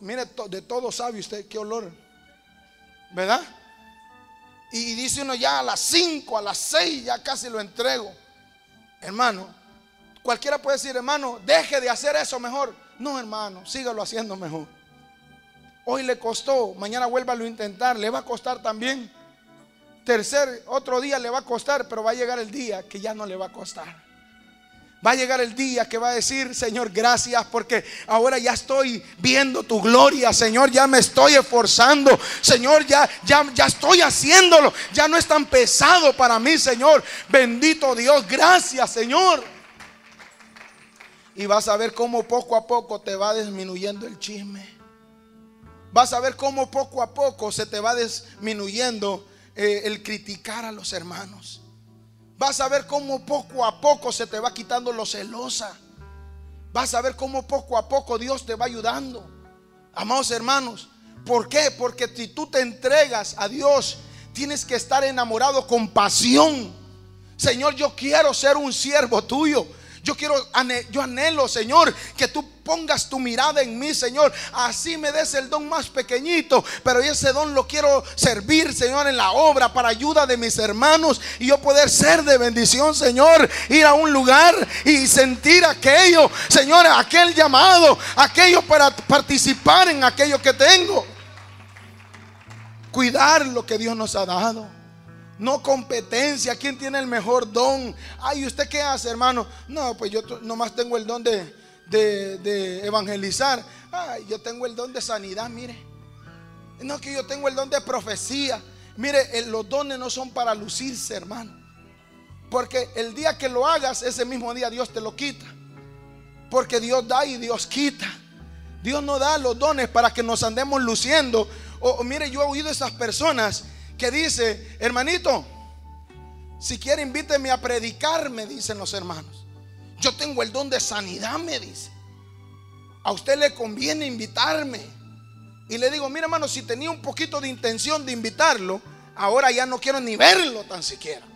Mire, de todo sabe usted qué olor. ¿Verdad? Y dice uno ya a las 5, a las 6 ya casi lo entrego. Hermano, cualquiera puede decir, hermano, deje de hacer eso mejor. No, hermano, sígalo haciendo mejor. Hoy le costó, mañana vuélvalo a intentar, le va a costar también. Tercer, otro día le va a costar, pero va a llegar el día que ya no le va a costar. Va a llegar el día que va a decir, Señor, gracias porque ahora ya estoy viendo tu gloria, Señor, ya me estoy esforzando, Señor, ya, ya, ya estoy haciéndolo, ya no es tan pesado para mí, Señor. Bendito Dios, gracias, Señor. Y vas a ver cómo poco a poco te va disminuyendo el chisme. Vas a ver cómo poco a poco se te va disminuyendo eh, el criticar a los hermanos. Vas a ver cómo poco a poco se te va quitando lo celosa. Vas a ver cómo poco a poco Dios te va ayudando. Amados hermanos, ¿por qué? Porque si tú te entregas a Dios, tienes que estar enamorado con pasión. Señor, yo quiero ser un siervo tuyo. Yo quiero, yo anhelo, Señor, que tú pongas tu mirada en mí, Señor. Así me des el don más pequeñito, pero ese don lo quiero servir, Señor, en la obra para ayuda de mis hermanos y yo poder ser de bendición, Señor. Ir a un lugar y sentir aquello, Señor, aquel llamado, aquello para participar en aquello que tengo. Cuidar lo que Dios nos ha dado. No competencia. ¿Quién tiene el mejor don? Ay, ¿usted qué hace, hermano? No, pues yo nomás tengo el don de, evangelizar. Ay, yo tengo el don de sanidad, mire. No, que yo tengo el don de profecía. Mire, los dones no son para lucirse, hermano. Porque el día que lo hagas, ese mismo día Dios te lo quita. Porque Dios da y Dios quita. Dios no da los dones para que nos andemos luciendo. O, mire, yo he oído esas personas que dice, hermanito, si quiere invíteme a predicar, me dicen los hermanos. Yo tengo el don de sanidad, me dice. A usted le conviene invitarme. Y le digo, mira hermano, si tenía un poquito de intención de invitarlo, ahora ya no quiero ni verlo tan siquiera.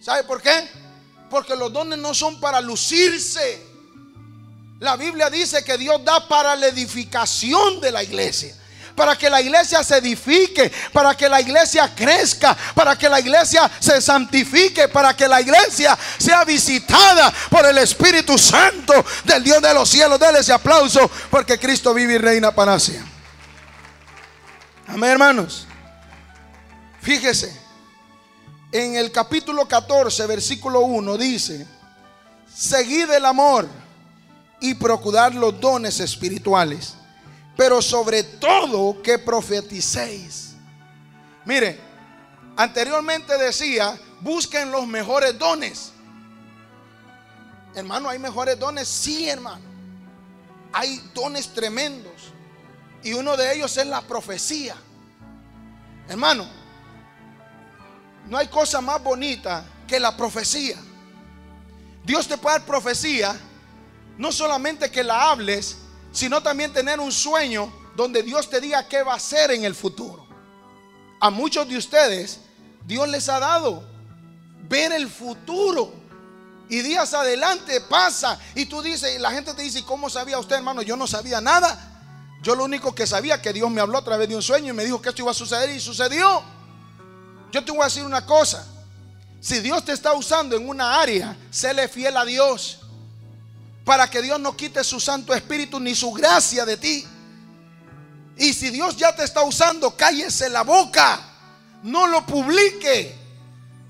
¿Sabe por qué? Porque los dones no son para lucirse. La Biblia dice que Dios da para la edificación de la iglesia para que la iglesia se edifique, para que la iglesia crezca, para que la iglesia se santifique, para que la iglesia sea visitada por el Espíritu Santo del Dios de los cielos. Dele ese aplauso porque Cristo vive y reina para siempre. Amén, hermanos. Fíjese, en el capítulo 14, versículo 1 dice, seguid el amor y procurad los dones espirituales pero sobre todo que profeticéis. Mire, anteriormente decía, busquen los mejores dones. Hermano, ¿hay mejores dones? Sí, hermano. Hay dones tremendos. Y uno de ellos es la profecía. Hermano, no hay cosa más bonita que la profecía. Dios te puede dar profecía, no solamente que la hables, sino también tener un sueño donde Dios te diga qué va a hacer en el futuro. A muchos de ustedes Dios les ha dado ver el futuro. Y días adelante pasa y tú dices, y la gente te dice, ¿cómo sabía usted, hermano? Yo no sabía nada. Yo lo único que sabía que Dios me habló a través de un sueño y me dijo que esto iba a suceder y sucedió. Yo te voy a decir una cosa. Si Dios te está usando en una área, séle fiel a Dios para que Dios no quite su Santo Espíritu ni su gracia de ti. Y si Dios ya te está usando, cállese la boca. No lo publique.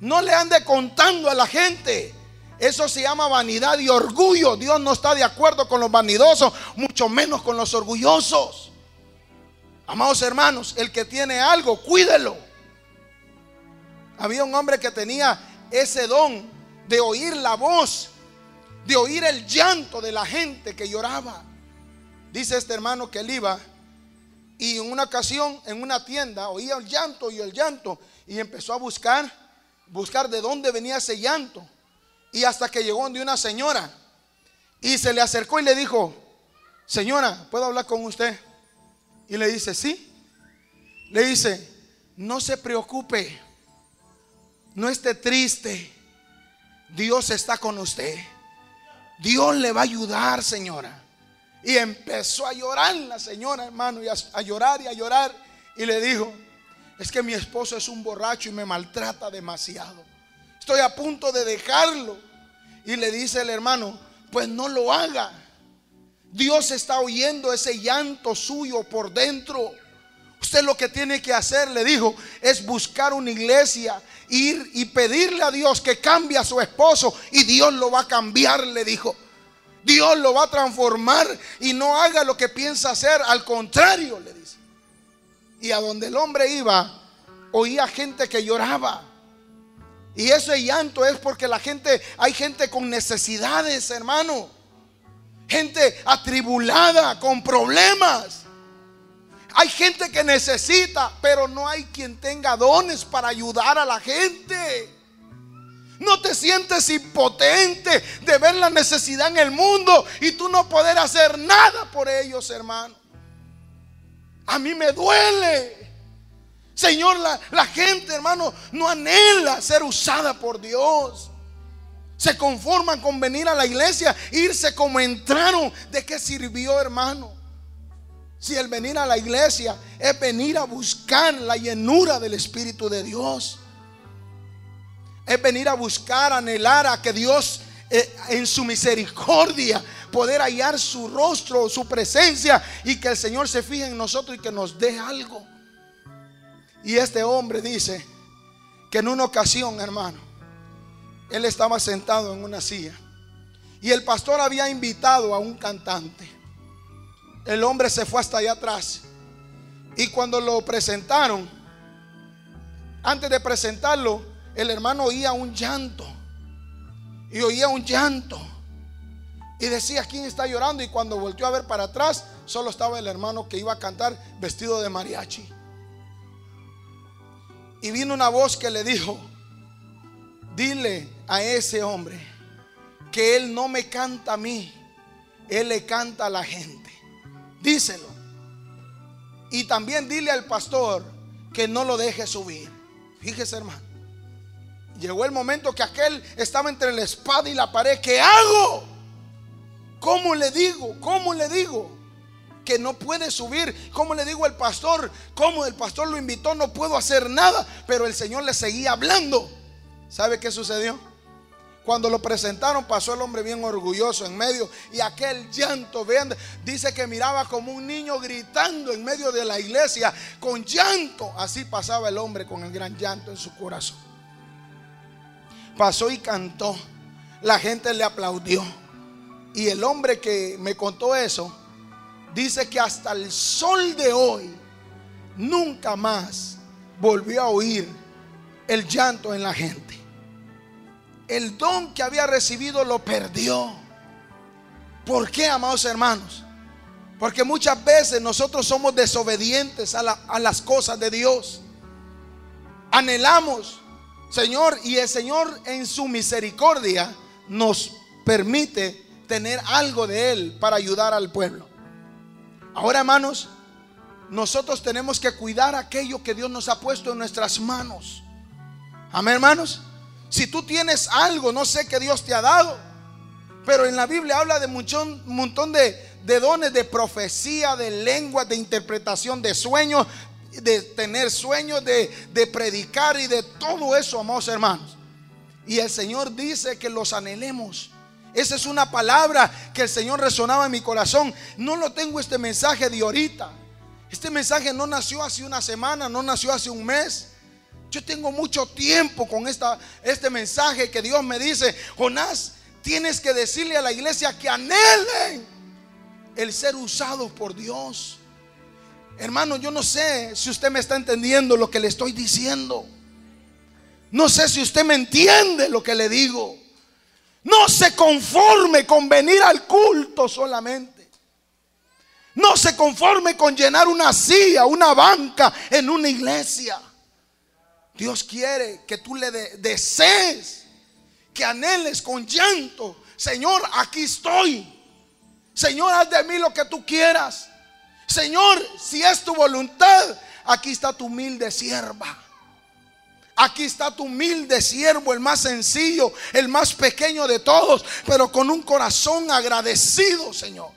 No le ande contando a la gente. Eso se llama vanidad y orgullo. Dios no está de acuerdo con los vanidosos, mucho menos con los orgullosos. Amados hermanos, el que tiene algo, cuídelo. Había un hombre que tenía ese don de oír la voz de oír el llanto de la gente que lloraba. Dice este hermano que él iba y en una ocasión en una tienda oía el llanto y el llanto y empezó a buscar, buscar de dónde venía ese llanto. Y hasta que llegó donde una señora Y se le acercó y le dijo, señora, ¿puedo hablar con usted? Y le dice, sí. Le dice, no se preocupe, no esté triste, Dios está con usted. Dios le va a ayudar, señora. Y empezó a llorar la señora, hermano, y a, llorar y a llorar. Y le dijo, es que mi esposo es un borracho y me maltrata demasiado. Estoy a punto de dejarlo. Y le dice el hermano, pues no lo haga. Dios está oyendo ese llanto suyo por dentro. Usted lo que tiene que hacer, le dijo, es buscar una iglesia, ir y pedirle a Dios que cambie a su esposo y Dios lo va a cambiar, le dijo. Dios lo va a transformar y no haga lo que piensa hacer, al contrario, le dice. Y a donde el hombre iba, oía gente que lloraba. Y ese llanto es porque la gente, hay gente con necesidades, hermano. Gente atribulada, con problemas. Hay gente que necesita, pero no hay quien tenga dones para ayudar a la gente. No te sientes impotente de ver la necesidad en el mundo y tú no poder hacer nada por ellos, hermano. A mí me duele. Señor, la, la, gente, hermano, no anhela ser usada por Dios. Se conforman con venir a la iglesia, irse como entraron. ¿De qué sirvió, hermano? Si el venir a la iglesia es venir a buscar la llenura del Espíritu de Dios es venir a buscar, anhelar a que Dios eh, en su misericordia poder hallar su rostro, su presencia y que el Señor se fije en nosotros y que nos dé algo. Y este hombre dice que en una ocasión, hermano, él estaba sentado en una silla y el pastor había invitado a un cantante. El hombre se fue hasta allá atrás y cuando lo presentaron, antes de presentarlo, el hermano oía un llanto. Y oía un llanto. Y decía, ¿quién está llorando? Y cuando volteó a ver para atrás, solo estaba el hermano que iba a cantar vestido de mariachi. Y vino una voz que le dijo, dile a ese hombre que él no me canta a mí, él le canta a la gente. Díselo. Y también dile al pastor que no lo deje subir. Fíjese hermano. Llegó el momento que aquel estaba entre la espada y la pared. ¿Qué hago? ¿Cómo le digo? ¿Cómo le digo? Que no puede subir. ¿Cómo le digo al pastor? ¿Cómo el pastor lo invitó? No puedo hacer nada. Pero el Señor le seguía hablando. ¿Sabe qué sucedió? Cuando lo presentaron pasó el hombre bien orgulloso en medio y aquel llanto, vean, dice que miraba como un niño gritando en medio de la iglesia con llanto. Así pasaba el hombre con el gran llanto en su corazón pasó y cantó. La gente le aplaudió. Y el hombre que me contó eso dice que hasta el sol de hoy nunca más volvió a oír el llanto en la gente. El don que había recibido lo perdió. ¿Por qué, amados hermanos? Porque muchas veces nosotros somos desobedientes a, las cosas de Dios. Anhelamos Señor, y el Señor en su misericordia nos permite tener algo de Él para ayudar al pueblo. Ahora, hermanos, nosotros tenemos que cuidar aquello que Dios nos ha puesto en nuestras manos. Amén, hermanos. Si tú tienes algo, no sé qué Dios te ha dado, pero en la Biblia habla de un montón de, dones de profecía, de lengua, de interpretación de sueños, de tener sueños, de, de predicar y de todo eso, amados hermanos. Y el Señor dice que los anhelemos. Esa es una palabra que el Señor resonaba en mi corazón. No lo tengo este mensaje de ahorita. Este mensaje no nació hace una semana, no nació hace un mes. Yo tengo mucho tiempo con esta, este mensaje que Dios me dice, Jonás, tienes que decirle a la iglesia que anhelen el ser usados por Dios. Hermano, yo no sé si usted me está entendiendo lo que le estoy diciendo. No sé si usted me entiende lo que le digo. No se conforme con venir al culto solamente. No se conforme con llenar una silla, una banca en una iglesia. Dios quiere que tú le desees, que anheles con llanto. Señor, aquí estoy. Señor, haz de mí lo que tú quieras. Señor, si es tu voluntad, aquí está tu humilde sierva. Aquí está tu humilde siervo, el más sencillo, el más pequeño de todos, pero con un corazón agradecido, Señor.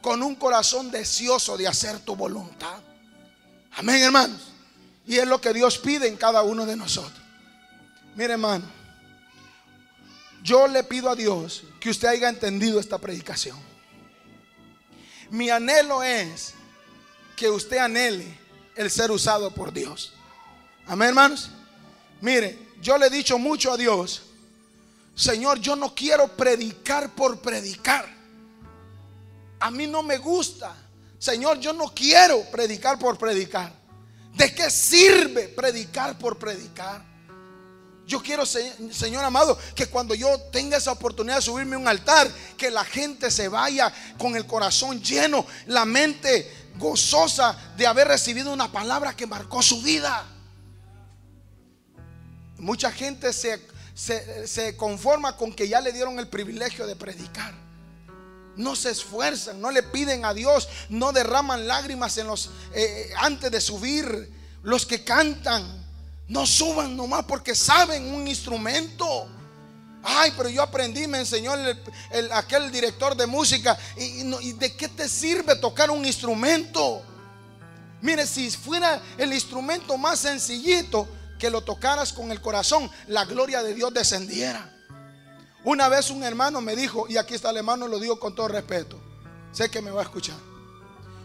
Con un corazón deseoso de hacer tu voluntad. Amén, hermanos. Y es lo que Dios pide en cada uno de nosotros. Mire, hermano, yo le pido a Dios que usted haya entendido esta predicación. Mi anhelo es que usted anhele el ser usado por Dios. Amén, hermanos. Mire, yo le he dicho mucho a Dios, Señor, yo no quiero predicar por predicar. A mí no me gusta. Señor, yo no quiero predicar por predicar. ¿De qué sirve predicar por predicar? Yo quiero, Señor amado, que cuando yo tenga esa oportunidad de subirme a un altar, que la gente se vaya con el corazón lleno, la mente gozosa de haber recibido una palabra que marcó su vida. Mucha gente se, se, conforma con que ya le dieron el privilegio de predicar. No se esfuerzan, no le piden a Dios, no derraman lágrimas en los eh, antes de subir. Los que cantan, no suban nomás porque saben un instrumento. Ay, pero yo aprendí, me enseñó el, aquel director de música. Y, de qué te sirve tocar un instrumento? Mire, si fuera el instrumento más sencillito, que lo tocaras con el corazón, la gloria de Dios descendiera. Una vez un hermano me dijo, y aquí está el hermano, lo digo con todo respeto, sé que me va a escuchar.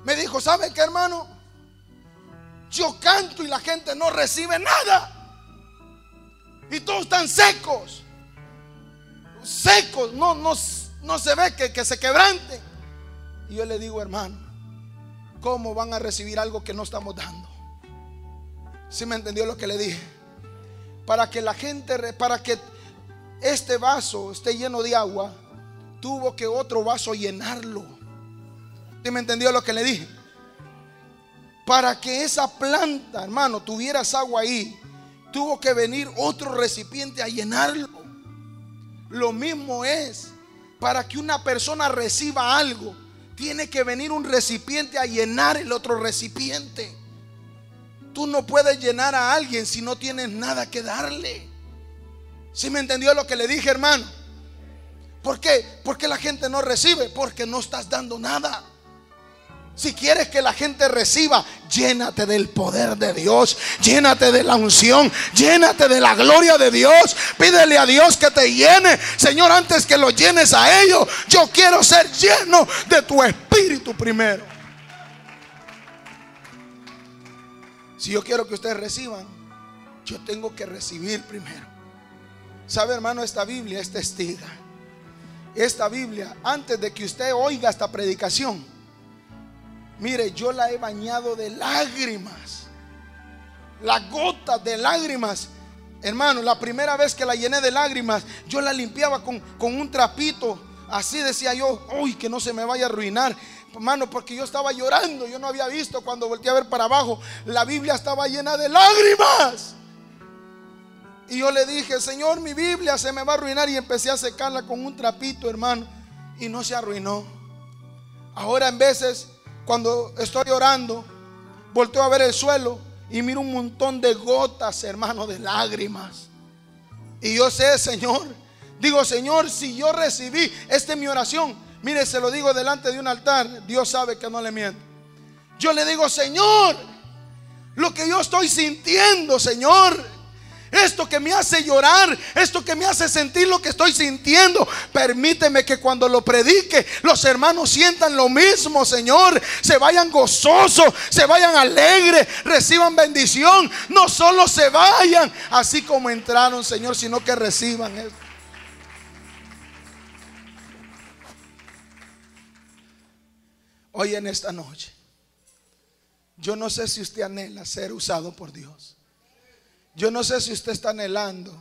Me dijo, ¿sabe qué hermano? Yo canto y la gente no recibe nada. Y todos están secos. Secos. No, no, no se ve que, que se quebrante. Y yo le digo, hermano, ¿cómo van a recibir algo que no estamos dando? Si me entendió lo que le dije? Para que la gente, para que este vaso esté lleno de agua, tuvo que otro vaso llenarlo. ¿Sí me entendió lo que le dije? Para que esa planta, hermano, tuvieras agua ahí, tuvo que venir otro recipiente a llenarlo. Lo mismo es, para que una persona reciba algo, tiene que venir un recipiente a llenar el otro recipiente. Tú no puedes llenar a alguien si no tienes nada que darle. ¿Sí me entendió lo que le dije, hermano? ¿Por qué? Porque la gente no recibe, porque no estás dando nada. Si quieres que la gente reciba, llénate del poder de Dios, llénate de la unción, llénate de la gloria de Dios. Pídele a Dios que te llene. Señor, antes que lo llenes a ellos, yo quiero ser lleno de tu espíritu primero. Si yo quiero que ustedes reciban, yo tengo que recibir primero. ¿Sabe, hermano? Esta Biblia es testiga. Esta Biblia, antes de que usted oiga esta predicación, Mire, yo la he bañado de lágrimas. Las gotas de lágrimas. Hermano, la primera vez que la llené de lágrimas, yo la limpiaba con, un trapito. Así decía yo, uy, que no se me vaya a arruinar. Hermano, porque yo estaba llorando. Yo no había visto cuando volteé a ver para abajo. La Biblia estaba llena de lágrimas. Y yo le dije, Señor, mi Biblia se me va a arruinar. Y empecé a secarla con un trapito, hermano. Y no se arruinó. Ahora en veces cuando estoy orando, volteo a ver el suelo y miro un montón de gotas, hermano, de lágrimas. Y yo sé, Señor, digo, Señor, si yo recibí, esta es mi oración. Mire, se lo digo delante de un altar, Dios sabe que no le miento. Yo le digo, Señor, lo que yo estoy sintiendo, Señor, esto que me hace llorar, esto que me hace sentir lo que estoy sintiendo, permíteme que cuando lo predique los hermanos sientan lo mismo, Señor. Se vayan gozosos, se vayan alegres, reciban bendición. No solo se vayan así como entraron, Señor, sino que reciban esto. Hoy en esta noche, yo no sé si usted anhela ser usado por Dios. Yo no sé si usted está anhelando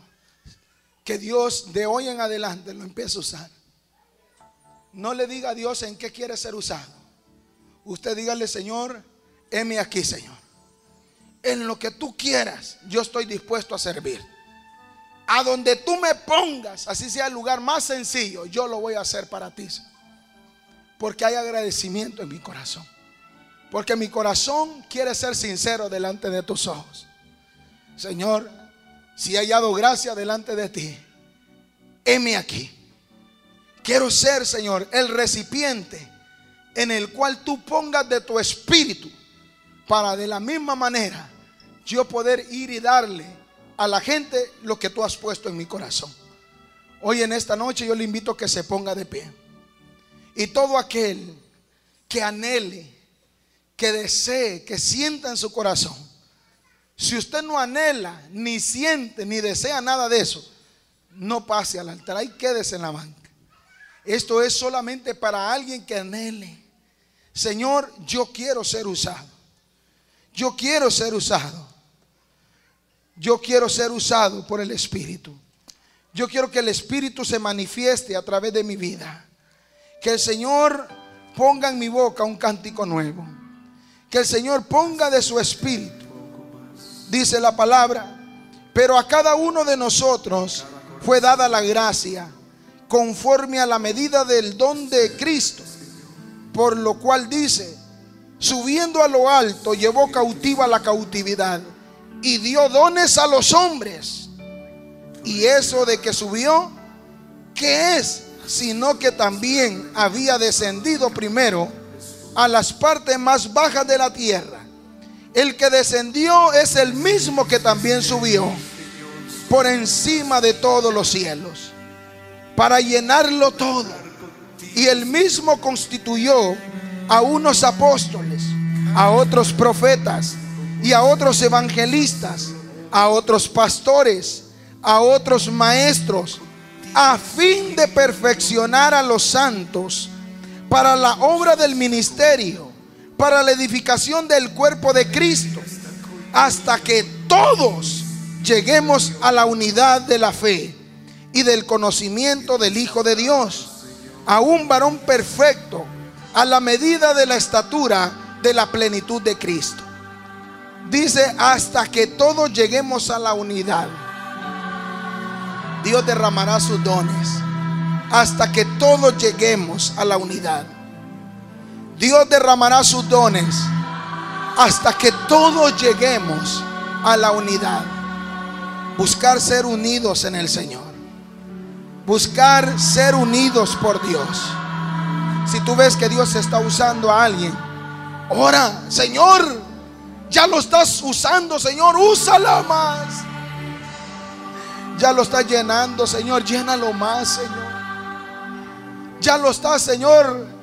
que Dios de hoy en adelante lo empiece a usar. No le diga a Dios en qué quiere ser usado. Usted dígale, Señor, heme aquí, Señor. En lo que tú quieras, yo estoy dispuesto a servir. A donde tú me pongas, así sea el lugar más sencillo, yo lo voy a hacer para ti. Porque hay agradecimiento en mi corazón. Porque mi corazón quiere ser sincero delante de tus ojos. Señor, si he hallado gracia delante de ti, heme aquí. Quiero ser, Señor, el recipiente en el cual tú pongas de tu espíritu para de la misma manera yo poder ir y darle a la gente lo que tú has puesto en mi corazón. Hoy en esta noche yo le invito a que se ponga de pie. Y todo aquel que anhele, que desee, que sienta en su corazón. Si usted no anhela, ni siente, ni desea nada de eso, no pase al altar. Ahí quédese en la banca. Esto es solamente para alguien que anhele. Señor, yo quiero ser usado. Yo quiero ser usado. Yo quiero ser usado por el Espíritu. Yo quiero que el Espíritu se manifieste a través de mi vida. Que el Señor ponga en mi boca un cántico nuevo. Que el Señor ponga de su Espíritu. Dice la palabra. Pero a cada uno de nosotros fue dada la gracia conforme a la medida del don de Cristo. Por lo cual dice, subiendo a lo alto, llevó cautiva la cautividad y dio dones a los hombres. Y eso de que subió, ¿qué es? Sino que también había descendido primero a las partes más bajas de la tierra. El que descendió es el mismo que también subió por encima de todos los cielos para llenarlo todo. Y el mismo constituyó a unos apóstoles, a otros profetas y a otros evangelistas, a otros pastores, a otros maestros, a fin de perfeccionar a los santos para la obra del ministerio, para la edificación del cuerpo de Cristo, hasta que todos lleguemos a la unidad de la fe y del conocimiento del Hijo de Dios, a un varón perfecto a la medida de la estatura de la plenitud de Cristo. Dice, hasta que todos lleguemos a la unidad. Dios derramará sus dones. Hasta que todos lleguemos a la unidad. Dios derramará sus dones. Hasta que todos lleguemos a la unidad. Buscar ser unidos en el Señor. Buscar ser unidos por Dios. Si tú ves que Dios está usando a alguien, ora, Señor, ya lo estás usando, Señor, úsala más. Ya lo estás llenando, Señor, llénalo más, Señor. Ya lo estás, Señor,